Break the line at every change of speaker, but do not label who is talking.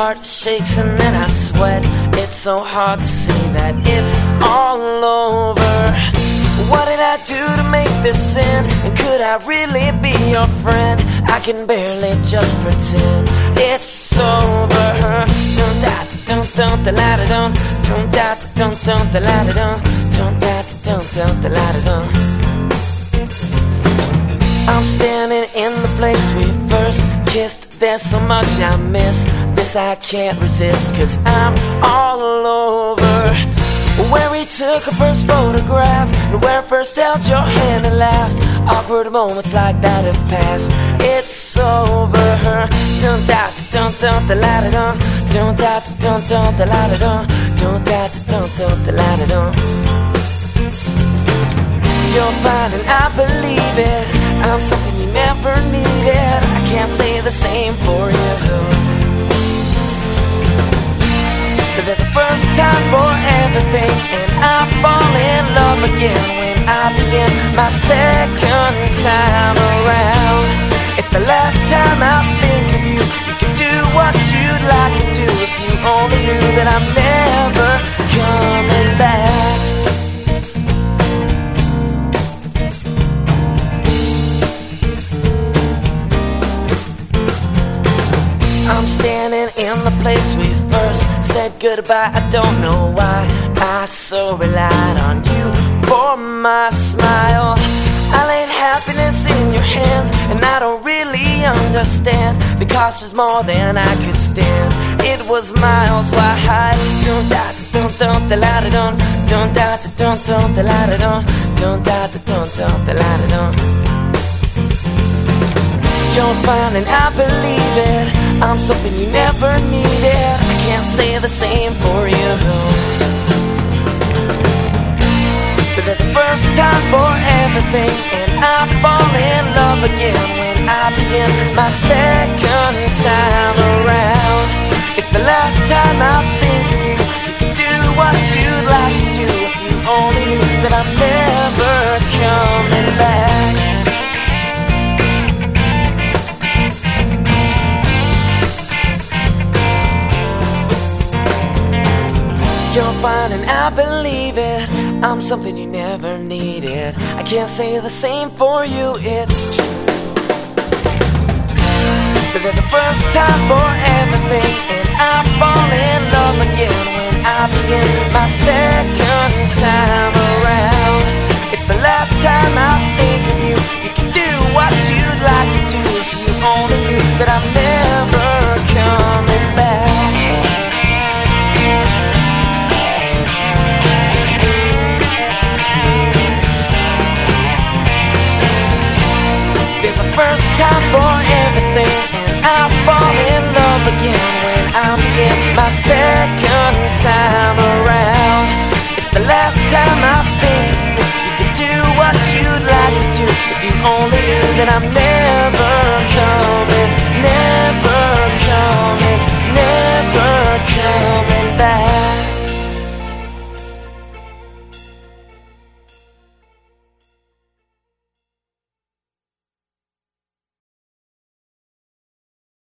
heart shakes and then I sweat. It's so hard to see that it's all over. What did I do to make this end? And could I really be your friend? I can barely just pretend it's over. Don't da don't don't da la da don't don't da don't don't da la da don't don't da don't don't da la da don't. I'm standing in the place we first kissed. There's so much I miss. This I can't resist, cause I'm all over. Where we took our first photograph, and where I first held your hand and laughed. Awkward moments like that have passed. It's over. Don't da don't don't da la da don't don't da don't don't da la da don't don't da don't don't da la da don't. You're fine and I believe it. I'm something you never needed. I can't say the same for you. There's a first time for everything, and I fall in love again when I begin my second time around. In the place we first said goodbye. I don't know why I so relied on you for my smile. I laid happiness in your hands, and I don't really understand. The cost was more than I could stand. It was miles wide. Don't da don't don't da la da don't don't da don't don't da la da don't don't da don't don't da la da don't. You're fine and I believe it. I'm something you never needed. I can't say the same for you. But there's a first time for everything, and I fall in love again when I begin my second time around. It's the last time I think of you. You can do what you'd fine and I believe it. I'm something you never needed. I can't say the same for you, it's true. But there's a first time for everything, and I fall in love again when I begin my second time around. It's the last time I think of you. You can do what you'd like to do if you only knew that I'm never